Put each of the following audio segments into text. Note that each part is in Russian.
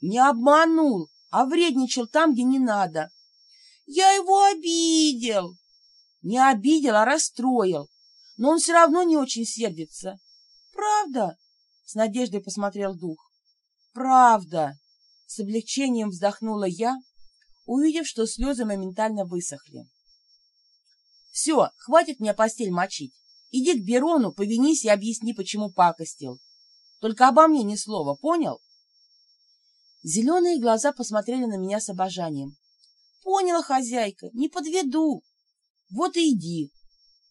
Не обманул, а вредничал там, где не надо. Я его обидел. Не обидел, а расстроил. Но он все равно не очень сердится. Правда? С надеждой посмотрел дух. Правда. С облегчением вздохнула я, увидев, что слезы моментально высохли. Все, хватит мне постель мочить. Иди к Берону, повинись и объясни, почему пакостил. Только обо мне ни слова, понял? Зеленые глаза посмотрели на меня с обожанием. Поняла, хозяйка, не подведу. Вот и иди.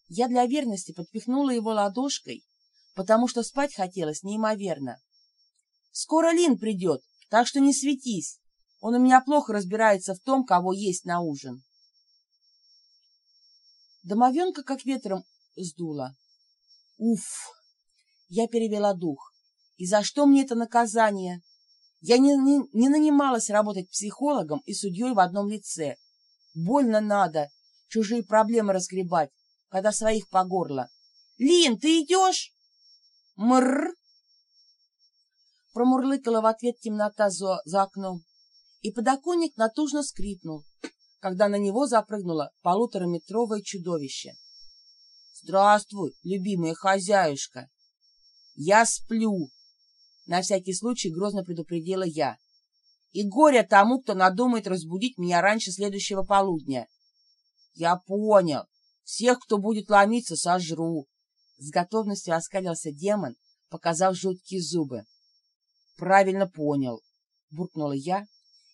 Я для верности подпихнула его ладошкой, потому что спать хотелось неимоверно. Скоро Лин придет, так что не светись. Он у меня плохо разбирается в том, кого есть на ужин. Домовенка как ветром сдуло. Уф! Я перевела дух. И за что мне это наказание? Я не, не, не нанималась работать психологом и судьей в одном лице. Больно надо чужие проблемы разгребать, когда своих по горло. «Лин, ты идешь?» «Мрррр!» Промурлыкала в ответ темнота за, за окном, и подоконник натужно скрипнул, когда на него запрыгнуло полутораметровое чудовище. «Здравствуй, любимая хозяюшка!» «Я сплю!» На всякий случай грозно предупредила я. «И горе тому, кто надумает разбудить меня раньше следующего полудня!» «Я понял. Всех, кто будет ломиться, сожру!» С готовностью оскалился демон, показав жуткие зубы. «Правильно понял!» — буркнула я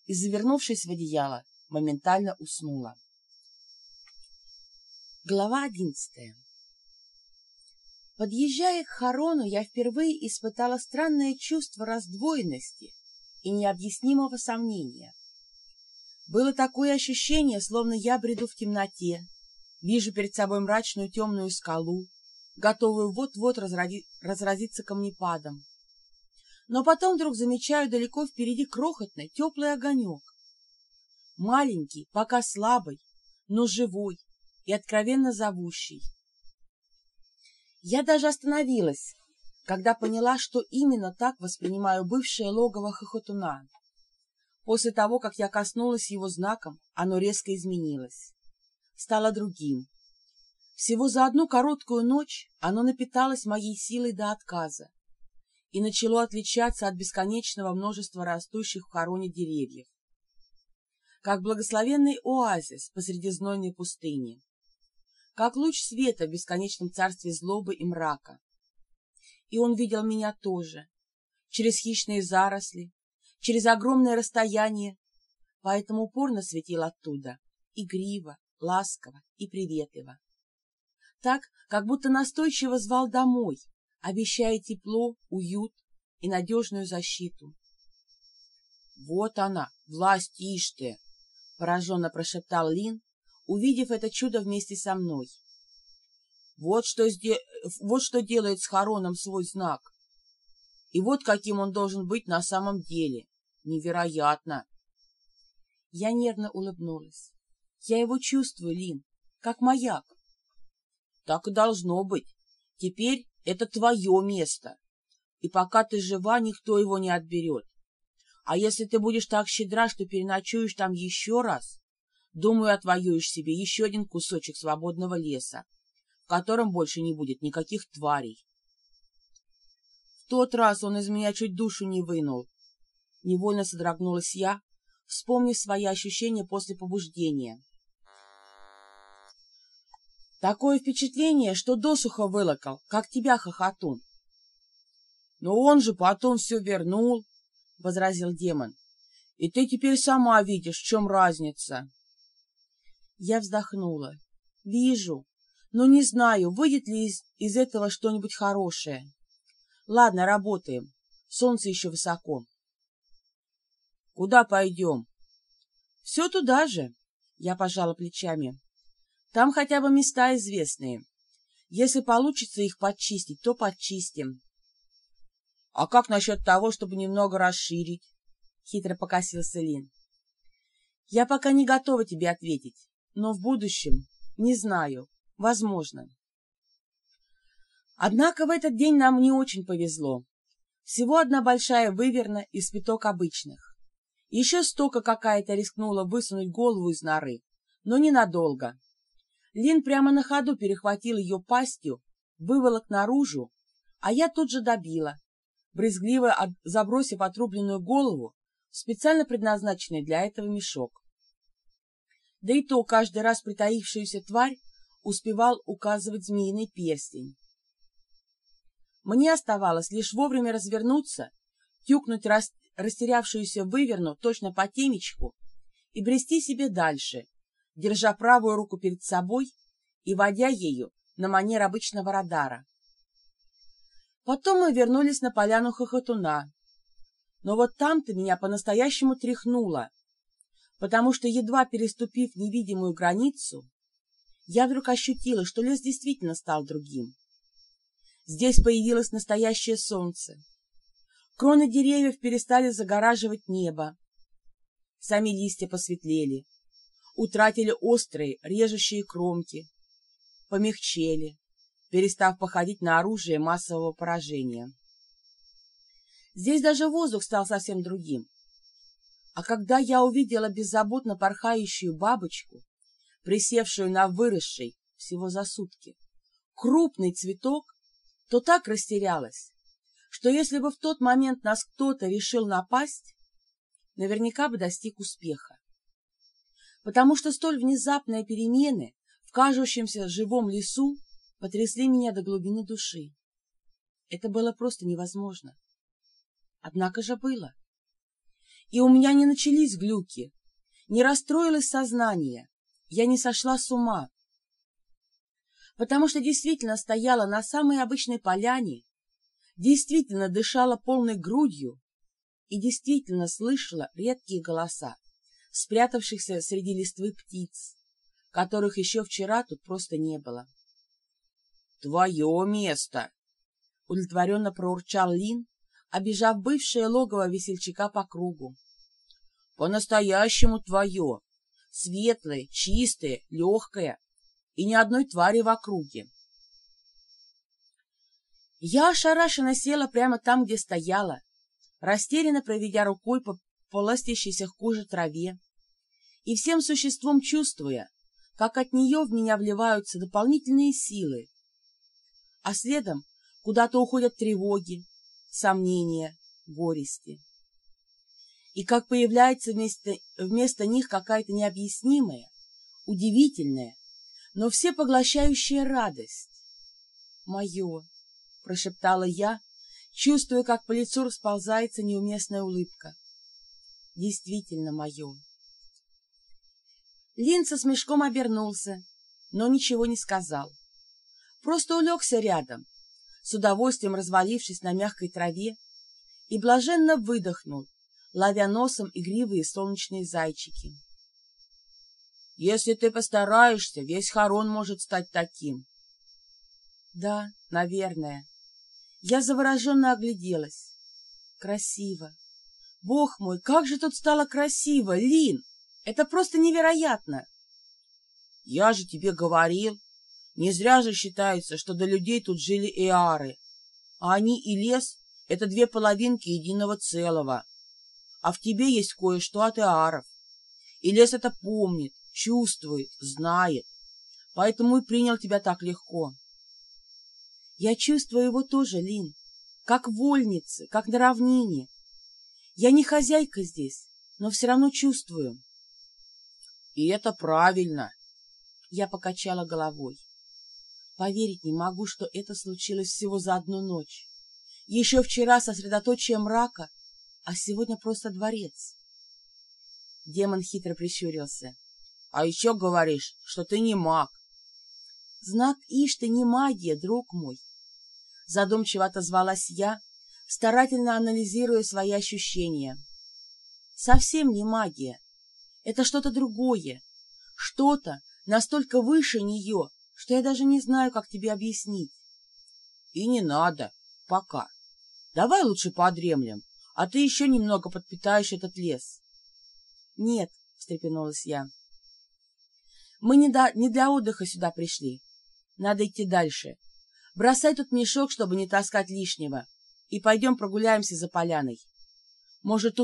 и, завернувшись в одеяло, моментально уснула. Глава одиннадцатая Подъезжая к Харону, я впервые испытала странное чувство раздвоенности и необъяснимого сомнения. Было такое ощущение, словно я бреду в темноте, вижу перед собой мрачную темную скалу, готовую вот-вот разрази... разразиться камнепадом. Но потом вдруг замечаю далеко впереди крохотный теплый огонек. Маленький, пока слабый, но живой и откровенно зовущий. Я даже остановилась, когда поняла, что именно так воспринимаю бывшее логово хохотуна. После того, как я коснулась его знаком, оно резко изменилось. Стало другим. Всего за одну короткую ночь оно напиталось моей силой до отказа и начало отличаться от бесконечного множества растущих в короне деревьев. Как благословенный оазис посреди знойной пустыни как луч света в бесконечном царстве злобы и мрака. И он видел меня тоже, через хищные заросли, через огромное расстояние, поэтому упорно светил оттуда, игриво, ласково и приветливо. Так, как будто настойчиво звал домой, обещая тепло, уют и надежную защиту. «Вот она, власть Ишты!» — пораженно прошептал Лин, увидев это чудо вместе со мной. Вот что, сде... вот что делает с Хароном свой знак. И вот каким он должен быть на самом деле. Невероятно. Я нервно улыбнулась. Я его чувствую, Лин, как маяк. Так и должно быть. Теперь это твое место. И пока ты жива, никто его не отберет. А если ты будешь так щедра, что переночуешь там еще раз, Думаю, отвоюешь себе еще один кусочек свободного леса, в котором больше не будет никаких тварей. В тот раз он из меня чуть душу не вынул. Невольно содрогнулась я, вспомнив свои ощущения после побуждения. Такое впечатление, что досуха вылокал, как тебя, хохотун. Но он же потом все вернул, — возразил демон. И ты теперь сама видишь, в чем разница. Я вздохнула. Вижу, но не знаю, выйдет ли из, из этого что-нибудь хорошее. Ладно, работаем. Солнце еще высоко. Куда пойдем? Все туда же. Я пожала плечами. Там хотя бы места известные. Если получится их подчистить, то подчистим. — А как насчет того, чтобы немного расширить? — хитро покосился Лин. — Я пока не готова тебе ответить но в будущем не знаю, возможно. Однако в этот день нам не очень повезло. Всего одна большая выверна из пяток обычных. Еще стока какая-то рискнула высунуть голову из норы, но ненадолго. Лин прямо на ходу перехватил ее пастью, выволок наружу, а я тут же добила, брезгливо забросив отрубленную голову в специально предназначенный для этого мешок. Да и то каждый раз притаившуюся тварь успевал указывать змеиный перстень. Мне оставалось лишь вовремя развернуться, тюкнуть рас... растерявшуюся выверну точно по темечку и брести себе дальше, держа правую руку перед собой и водя ею на манер обычного радара. Потом мы вернулись на поляну хохотуна. Но вот там-то меня по-настоящему тряхнуло, потому что, едва переступив невидимую границу, я вдруг ощутила, что лес действительно стал другим. Здесь появилось настоящее солнце. Кроны деревьев перестали загораживать небо. Сами листья посветлели, утратили острые, режущие кромки, помягчели, перестав походить на оружие массового поражения. Здесь даже воздух стал совсем другим. А когда я увидела беззаботно порхающую бабочку, присевшую на выросший всего за сутки, крупный цветок, то так растерялась, что если бы в тот момент нас кто-то решил напасть, наверняка бы достиг успеха. Потому что столь внезапные перемены в кажущемся живом лесу потрясли меня до глубины души. Это было просто невозможно. Однако же было. И у меня не начались глюки, не расстроилось сознание, я не сошла с ума, потому что действительно стояла на самой обычной поляне, действительно дышала полной грудью и действительно слышала редкие голоса, спрятавшихся среди листвы птиц, которых еще вчера тут просто не было. «Твое место!» — удовлетворенно проурчал Лин, обижав бывшее логово весельчака по кругу. «По-настоящему твое! Светлое, чистое, легкое, и ни одной твари в округе!» Я ошарашенно села прямо там, где стояла, растерянно проведя рукой по полостящейся коже траве и всем существом чувствуя, как от нее в меня вливаются дополнительные силы, а следом куда-то уходят тревоги, сомнения, горести. И как появляется вместо, вместо них какая-то необъяснимая, удивительная, но всепоглощающая радость. «Мое!» — прошептала я, чувствуя, как по лицу расползается неуместная улыбка. «Действительно мое!» Лин со смешком обернулся, но ничего не сказал просто улегся рядом, с удовольствием развалившись на мягкой траве, и блаженно выдохнул, ловя носом игривые солнечные зайчики. «Если ты постараешься, весь Харон может стать таким». «Да, наверное». Я завороженно огляделась. «Красиво! Бог мой, как же тут стало красиво, Лин! Это просто невероятно!» «Я же тебе говорил, не зря же считается, что до людей тут жили эары, а они и лес — это две половинки единого целого. А в тебе есть кое-что от эаров. И лес это помнит, чувствует, знает. Поэтому и принял тебя так легко. Я чувствую его тоже, Лин, как вольницы, как на равнине. Я не хозяйка здесь, но все равно чувствую. И это правильно. Я покачала головой. Поверить не могу, что это случилось всего за одну ночь. Еще вчера сосредоточие мрака, а сегодня просто дворец. Демон хитро прищурился. — А еще говоришь, что ты не маг. — Знак Ишты не магия, друг мой. Задумчиво отозвалась я, старательно анализируя свои ощущения. Совсем не магия. Это что-то другое. Что-то настолько выше нее, что я даже не знаю, как тебе объяснить. И не надо, пока. Давай лучше подремлем, а ты еще немного подпитаешь этот лес. Нет, встрепенулась я. Мы не, до, не для отдыха сюда пришли. Надо идти дальше. Бросай тут мешок, чтобы не таскать лишнего, и пойдем прогуляемся за поляной. Может, тут